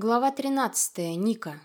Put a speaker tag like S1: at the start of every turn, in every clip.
S1: Глава 13. Ника.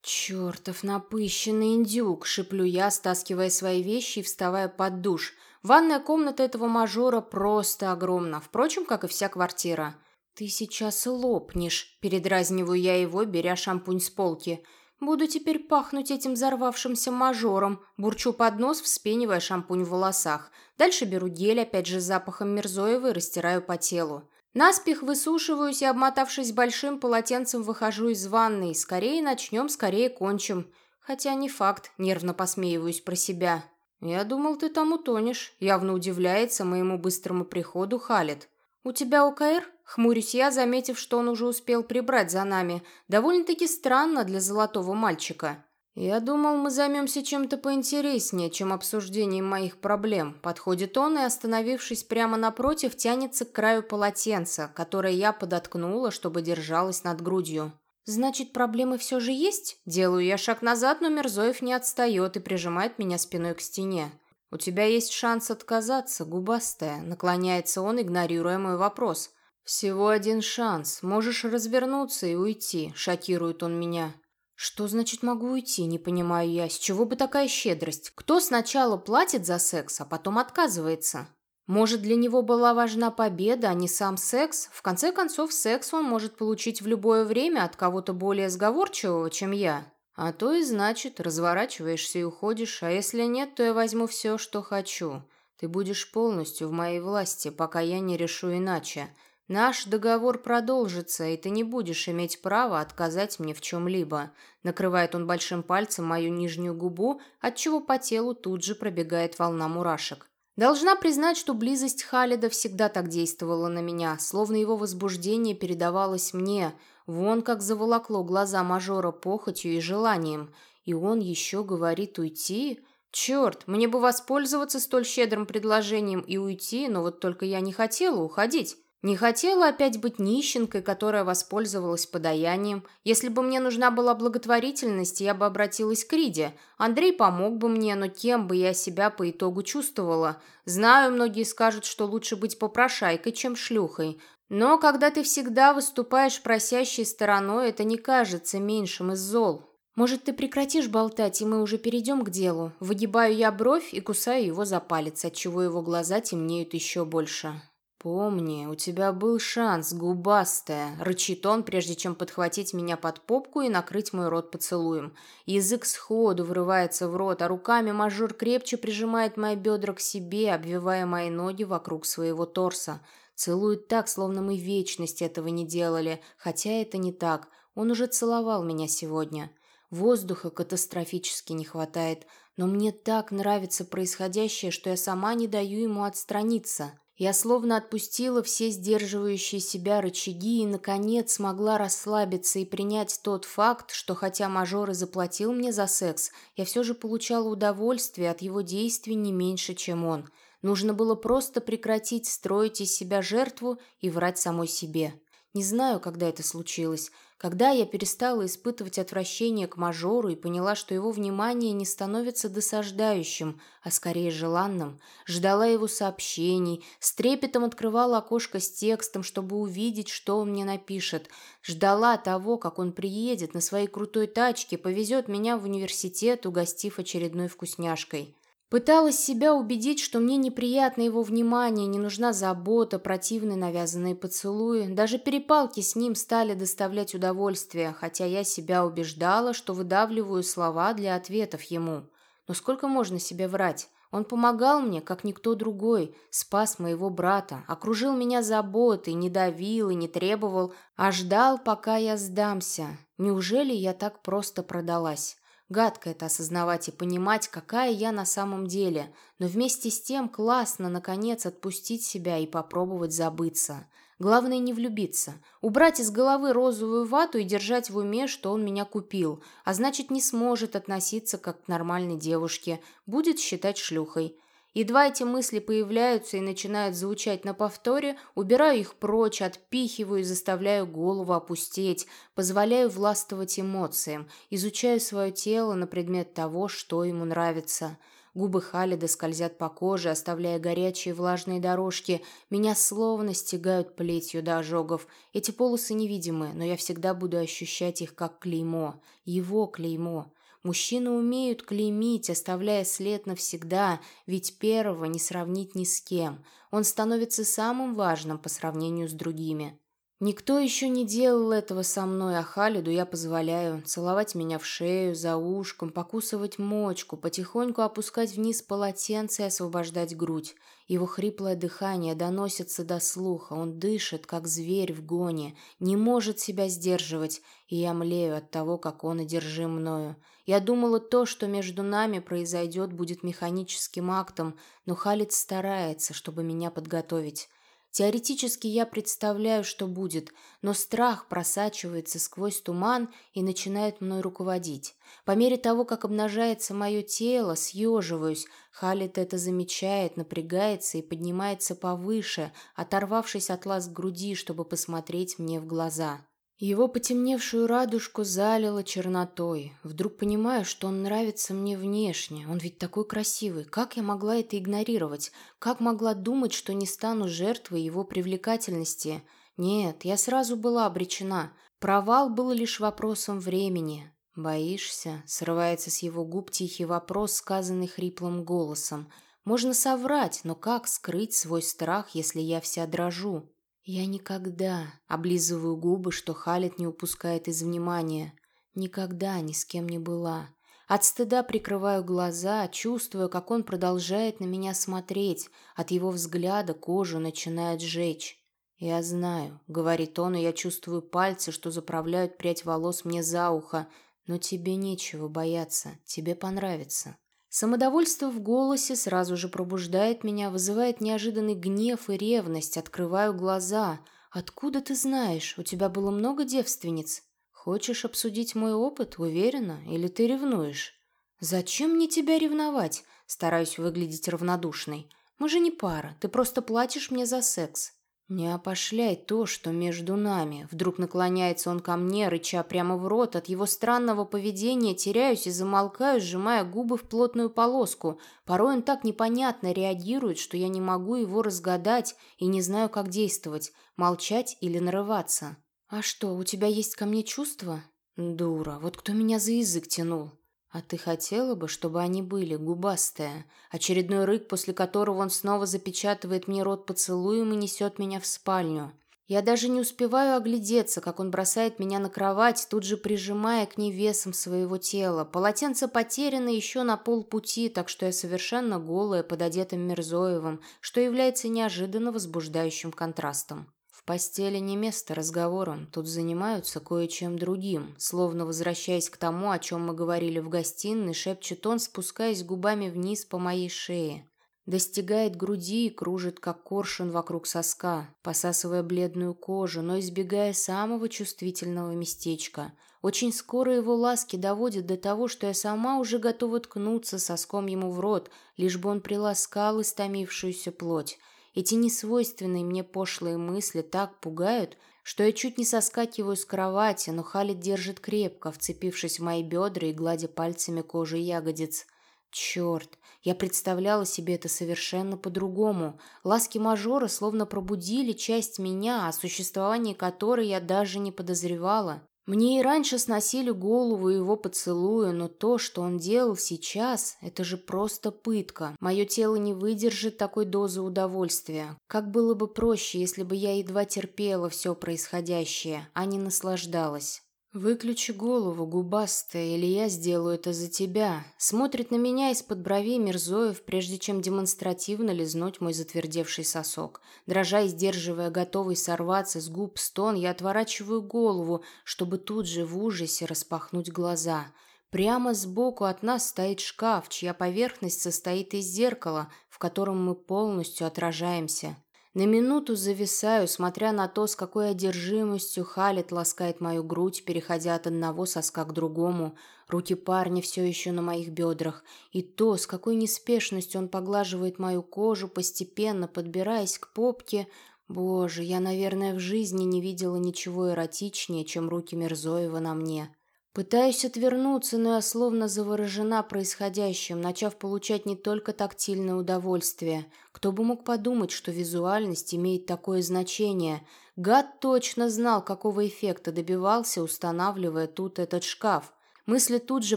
S1: «Чертов напыщенный индюк!» — шиплю я, стаскивая свои вещи и вставая под душ. Ванная комната этого мажора просто огромна, впрочем, как и вся квартира. «Ты сейчас лопнешь», — передразниваю я его, беря шампунь с полки. «Буду теперь пахнуть этим взорвавшимся мажором», бурчу под нос, вспенивая шампунь в волосах. Дальше беру гель, опять же с запахом Мирзоева, растираю по телу. Наспех высушиваюсь и, обмотавшись большим полотенцем, выхожу из ванной. Скорее начнем, скорее кончим. Хотя не факт, нервно посмеиваюсь про себя. «Я думал, ты там утонешь», — явно удивляется моему быстрому приходу Халит. «У тебя ОКР?» — хмурюсь я, заметив, что он уже успел прибрать за нами. Довольно-таки странно для золотого мальчика. «Я думал, мы займемся чем-то поинтереснее, чем обсуждением моих проблем». Подходит он и, остановившись прямо напротив, тянется к краю полотенца, которое я подоткнула, чтобы держалось над грудью. «Значит, проблемы все же есть?» Делаю я шаг назад, но Мерзоев не отстает и прижимает меня спиной к стене. «У тебя есть шанс отказаться, губастая», — наклоняется он, игнорируя мой вопрос. «Всего один шанс. Можешь развернуться и уйти», — шокирует он меня. Что значит могу уйти, не понимаю я. С чего бы такая щедрость? Кто сначала платит за секс, а потом отказывается? Может, для него была важна победа, а не сам секс? В конце концов, секс он может получить в любое время от кого-то более сговорчивого, чем я. А то и значит, разворачиваешься и уходишь, а если нет, то я возьму все, что хочу. Ты будешь полностью в моей власти, пока я не решу иначе. «Наш договор продолжится, и ты не будешь иметь права отказать мне в чем-либо». Накрывает он большим пальцем мою нижнюю губу, отчего по телу тут же пробегает волна мурашек. Должна признать, что близость Халида всегда так действовала на меня, словно его возбуждение передавалось мне. Вон как заволокло глаза мажора похотью и желанием. И он еще говорит уйти? Черт, мне бы воспользоваться столь щедрым предложением и уйти, но вот только я не хотела уходить. Не хотела опять быть нищенкой, которая воспользовалась подаянием. Если бы мне нужна была благотворительность, я бы обратилась к Риде. Андрей помог бы мне, но кем бы я себя по итогу чувствовала? Знаю, многие скажут, что лучше быть попрошайкой, чем шлюхой. Но когда ты всегда выступаешь просящей стороной, это не кажется меньшим из зол. Может, ты прекратишь болтать, и мы уже перейдем к делу? Выгибаю я бровь и кусаю его за палец, отчего его глаза темнеют еще больше. «Помни, у тебя был шанс, губастая!» — рычит он, прежде чем подхватить меня под попку и накрыть мой рот поцелуем. Язык сходу врывается в рот, а руками мажор крепче прижимает мои бедра к себе, обвивая мои ноги вокруг своего торса. Целует так, словно мы вечность этого не делали, хотя это не так. Он уже целовал меня сегодня. Воздуха катастрофически не хватает, но мне так нравится происходящее, что я сама не даю ему отстраниться. Я словно отпустила все сдерживающие себя рычаги и, наконец, смогла расслабиться и принять тот факт, что хотя мажор и заплатил мне за секс, я все же получала удовольствие от его действий не меньше, чем он. Нужно было просто прекратить строить из себя жертву и врать самой себе. Не знаю, когда это случилось, когда я перестала испытывать отвращение к мажору и поняла, что его внимание не становится досаждающим, а скорее желанным, ждала его сообщений, с трепетом открывала окошко с текстом, чтобы увидеть, что он мне напишет, ждала того, как он приедет на своей крутой тачке, повезет меня в университет, угостив очередной вкусняшкой. Пыталась себя убедить, что мне неприятно его внимание, не нужна забота, противные навязанные поцелуи. Даже перепалки с ним стали доставлять удовольствие, хотя я себя убеждала, что выдавливаю слова для ответов ему. Но сколько можно себе врать? Он помогал мне, как никто другой, спас моего брата, окружил меня заботой, не давил и не требовал, а ждал, пока я сдамся. Неужели я так просто продалась? Гадко это осознавать и понимать, какая я на самом деле, но вместе с тем классно, наконец, отпустить себя и попробовать забыться. Главное не влюбиться. Убрать из головы розовую вату и держать в уме, что он меня купил, а значит не сможет относиться как к нормальной девушке, будет считать шлюхой. Едва эти мысли появляются и начинают звучать на повторе, убираю их прочь, отпихиваю и заставляю голову опустеть, позволяю властвовать эмоциям, изучаю свое тело на предмет того, что ему нравится. Губы Халида скользят по коже, оставляя горячие влажные дорожки. Меня словно стегают плетью до ожогов. Эти полосы невидимы, но я всегда буду ощущать их как клеймо. Его клеймо. Мужчины умеют клеймить, оставляя след навсегда, ведь первого не сравнить ни с кем. Он становится самым важным по сравнению с другими. Никто еще не делал этого со мной, а Халиду я позволяю целовать меня в шею, за ушком, покусывать мочку, потихоньку опускать вниз полотенце и освобождать грудь. Его хриплое дыхание доносится до слуха, он дышит, как зверь в гоне, не может себя сдерживать, и я млею от того, как он одержим мною. Я думала, то, что между нами произойдет, будет механическим актом, но Халид старается, чтобы меня подготовить. Теоретически я представляю, что будет, но страх просачивается сквозь туман и начинает мной руководить. По мере того, как обнажается мое тело, съеживаюсь. Халит это замечает, напрягается и поднимается повыше, оторвавшись от лаз груди, чтобы посмотреть мне в глаза. Его потемневшую радужку залило чернотой. Вдруг понимаю, что он нравится мне внешне. Он ведь такой красивый. Как я могла это игнорировать? Как могла думать, что не стану жертвой его привлекательности? Нет, я сразу была обречена. Провал был лишь вопросом времени. «Боишься?» — срывается с его губ тихий вопрос, сказанный хриплым голосом. «Можно соврать, но как скрыть свой страх, если я вся дрожу?» Я никогда облизываю губы, что Халит не упускает из внимания. Никогда ни с кем не была. От стыда прикрываю глаза, чувствуя, как он продолжает на меня смотреть. От его взгляда кожу начинает жечь. «Я знаю», — говорит он, и я чувствую пальцы, что заправляют прядь волос мне за ухо. «Но тебе нечего бояться, тебе понравится». Самодовольство в голосе сразу же пробуждает меня, вызывает неожиданный гнев и ревность. Открываю глаза. «Откуда ты знаешь? У тебя было много девственниц?» «Хочешь обсудить мой опыт? Уверена? Или ты ревнуешь?» «Зачем мне тебя ревновать?» Стараюсь выглядеть равнодушной. «Мы же не пара. Ты просто платишь мне за секс». «Не опошляй то, что между нами». Вдруг наклоняется он ко мне, рыча прямо в рот. От его странного поведения теряюсь и замолкаю, сжимая губы в плотную полоску. Порой он так непонятно реагирует, что я не могу его разгадать и не знаю, как действовать. Молчать или нарываться. «А что, у тебя есть ко мне чувства?» «Дура, вот кто меня за язык тянул?» «А ты хотела бы, чтобы они были губастые?» Очередной рык, после которого он снова запечатывает мне рот поцелуем и несет меня в спальню. Я даже не успеваю оглядеться, как он бросает меня на кровать, тут же прижимая к ней весом своего тела. Полотенце потеряно еще на полпути, так что я совершенно голая под одетым Мирзоевым, что является неожиданно возбуждающим контрастом постели не место разговорам, тут занимаются кое-чем другим. Словно возвращаясь к тому, о чем мы говорили в гостиной, шепчет он, спускаясь губами вниз по моей шее. Достигает груди и кружит, как коршун вокруг соска, посасывая бледную кожу, но избегая самого чувствительного местечка. Очень скоро его ласки доводят до того, что я сама уже готова ткнуться соском ему в рот, лишь бы он приласкал истомившуюся плоть. Эти несвойственные мне пошлые мысли так пугают, что я чуть не соскакиваю с кровати, но Халид держит крепко, вцепившись в мои бедра и гладя пальцами кожу ягодиц. Черт, я представляла себе это совершенно по-другому. Ласки мажора словно пробудили часть меня, о существовании которой я даже не подозревала. Мне и раньше сносили голову его поцелуя, но то, что он делал сейчас, это же просто пытка. Мое тело не выдержит такой дозы удовольствия. Как было бы проще, если бы я едва терпела все происходящее, а не наслаждалась. «Выключи голову, губастая, или я сделаю это за тебя», смотрит на меня из-под бровей Мирзоев, прежде чем демонстративно лизнуть мой затвердевший сосок. Дрожа и сдерживая готовый сорваться с губ стон, я отворачиваю голову, чтобы тут же в ужасе распахнуть глаза. Прямо сбоку от нас стоит шкаф, чья поверхность состоит из зеркала, в котором мы полностью отражаемся. На минуту зависаю, смотря на то, с какой одержимостью Халит ласкает мою грудь, переходя от одного соска к другому. Руки парня все еще на моих бедрах. И то, с какой неспешностью он поглаживает мою кожу, постепенно подбираясь к попке. Боже, я, наверное, в жизни не видела ничего эротичнее, чем руки Мерзоева на мне. Пытаюсь отвернуться, но я словно заворожена происходящим, начав получать не только тактильное удовольствие. Кто бы мог подумать, что визуальность имеет такое значение. Гад точно знал, какого эффекта добивался, устанавливая тут этот шкаф. Мысли тут же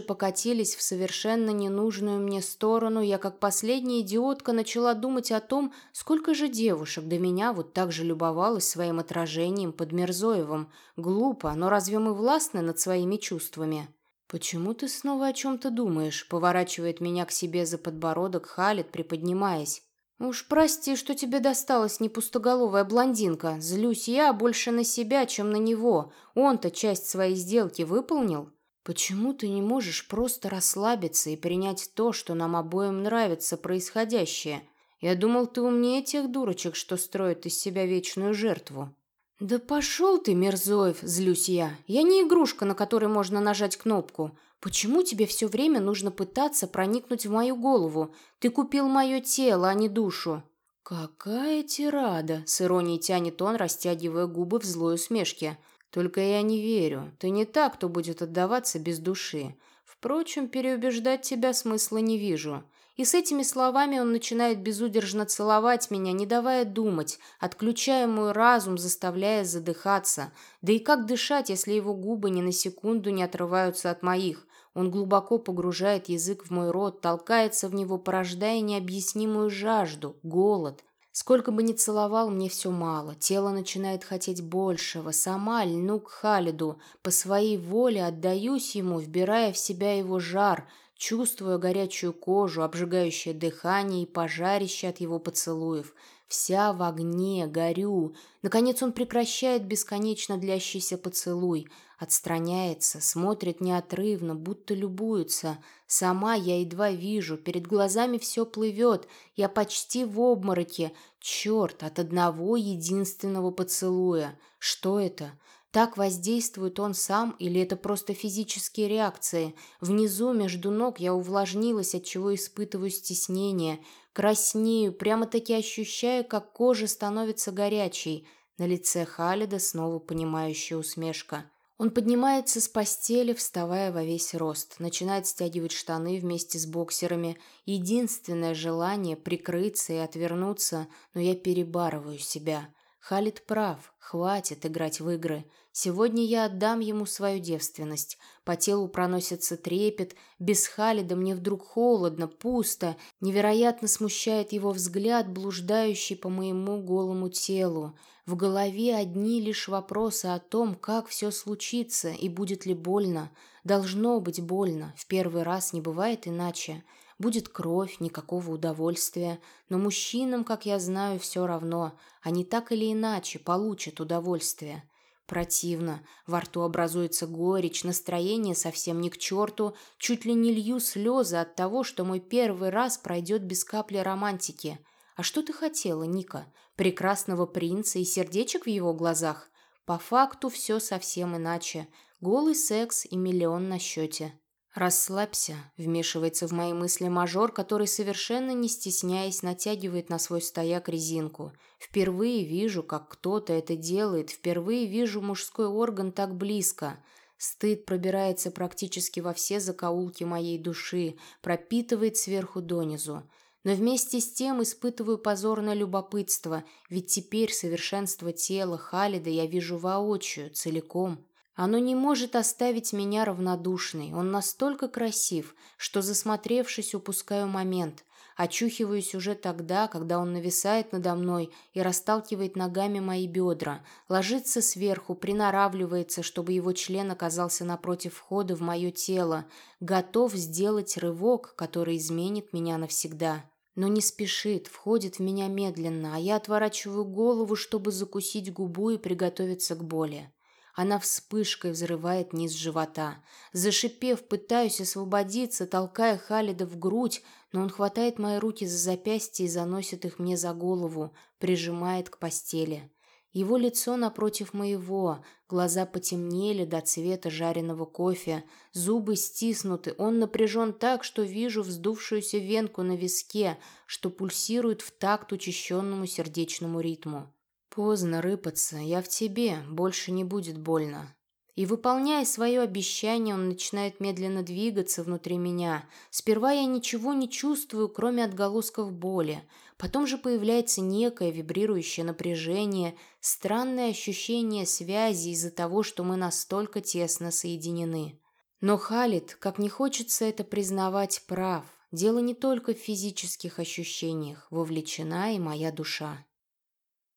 S1: покатились в совершенно ненужную мне сторону. Я, как последняя идиотка, начала думать о том, сколько же девушек до меня вот так же любовалась своим отражением под Мерзоевым. Глупо, но разве мы властны над своими чувствами? «Почему ты снова о чем-то думаешь?» — поворачивает меня к себе за подбородок Халит, приподнимаясь. «Уж прости, что тебе досталась не пустоголовая блондинка. Злюсь я больше на себя, чем на него. Он-то часть своей сделки выполнил?» Почему ты не можешь просто расслабиться и принять то, что нам обоим нравится происходящее? Я думал, ты умнее тех дурочек, что строят из себя вечную жертву. Да пошел ты, Мерзоев, злюсь я. Я не игрушка, на которой можно нажать кнопку. Почему тебе все время нужно пытаться проникнуть в мою голову? Ты купил мое тело, а не душу. «Какая тирада!» — с иронией тянет он, растягивая губы в злой усмешке. Только я не верю. Ты не так, кто будет отдаваться без души. Впрочем, переубеждать тебя смысла не вижу. И с этими словами он начинает безудержно целовать меня, не давая думать, отключая мой разум, заставляя задыхаться. Да и как дышать, если его губы ни на секунду не отрываются от моих? Он глубоко погружает язык в мой рот, толкается в него, порождая необъяснимую жажду, голод. Сколько бы ни целовал, мне все мало. Тело начинает хотеть большего. Сама льну к Халиду. По своей воле отдаюсь ему, вбирая в себя его жар, чувствуя горячую кожу, обжигающее дыхание и пожарище от его поцелуев. Вся в огне, горю. Наконец он прекращает бесконечно длящийся поцелуй. Отстраняется, смотрит неотрывно, будто любуется. Сама я едва вижу, перед глазами все плывет. Я почти в обмороке. Черт, от одного единственного поцелуя. Что это? Так воздействует он сам или это просто физические реакции? Внизу, между ног, я увлажнилась, от чего испытываю стеснение. Краснею, прямо-таки ощущаю, как кожа становится горячей. На лице Халида снова понимающая усмешка. Он поднимается с постели, вставая во весь рост, начинает стягивать штаны вместе с боксерами. Единственное желание – прикрыться и отвернуться, но я перебарываю себя. Халид прав, хватит играть в игры. Сегодня я отдам ему свою девственность. По телу проносится трепет. Без Халида мне вдруг холодно, пусто. Невероятно смущает его взгляд, блуждающий по моему голому телу. В голове одни лишь вопросы о том, как все случится и будет ли больно. Должно быть больно. В первый раз не бывает иначе. Будет кровь, никакого удовольствия. Но мужчинам, как я знаю, все равно. Они так или иначе получат удовольствие. Противно. Во рту образуется горечь, настроение совсем не к черту. Чуть ли не лью слезы от того, что мой первый раз пройдет без капли романтики. А что ты хотела, Ника? Прекрасного принца и сердечек в его глазах? По факту все совсем иначе. Голый секс и миллион на счете. «Расслабься», — вмешивается в мои мысли мажор, который, совершенно не стесняясь, натягивает на свой стояк резинку. Впервые вижу, как кто-то это делает, впервые вижу мужской орган так близко. Стыд пробирается практически во все закоулки моей души, пропитывает сверху донизу но вместе с тем испытываю позорное любопытство, ведь теперь совершенство тела Халида я вижу воочию, целиком. Оно не может оставить меня равнодушной, он настолько красив, что, засмотревшись, упускаю момент. Очухиваюсь уже тогда, когда он нависает надо мной и расталкивает ногами мои бедра, ложится сверху, приноравливается, чтобы его член оказался напротив входа в мое тело, готов сделать рывок, который изменит меня навсегда. Но не спешит, входит в меня медленно, а я отворачиваю голову, чтобы закусить губу и приготовиться к боли. Она вспышкой взрывает низ живота. Зашипев, пытаюсь освободиться, толкая Халида в грудь, но он хватает мои руки за запястье и заносит их мне за голову, прижимает к постели. Его лицо напротив моего, глаза потемнели до цвета жареного кофе, зубы стиснуты, он напряжен так, что вижу вздувшуюся венку на виске, что пульсирует в такт учащенному сердечному ритму. Поздно рыпаться, я в тебе, больше не будет больно. И, выполняя свое обещание, он начинает медленно двигаться внутри меня. Сперва я ничего не чувствую, кроме отголосков боли. Потом же появляется некое вибрирующее напряжение, странное ощущение связи из-за того, что мы настолько тесно соединены. Но Халид, как не хочется это признавать, прав. Дело не только в физических ощущениях, вовлечена и моя душа.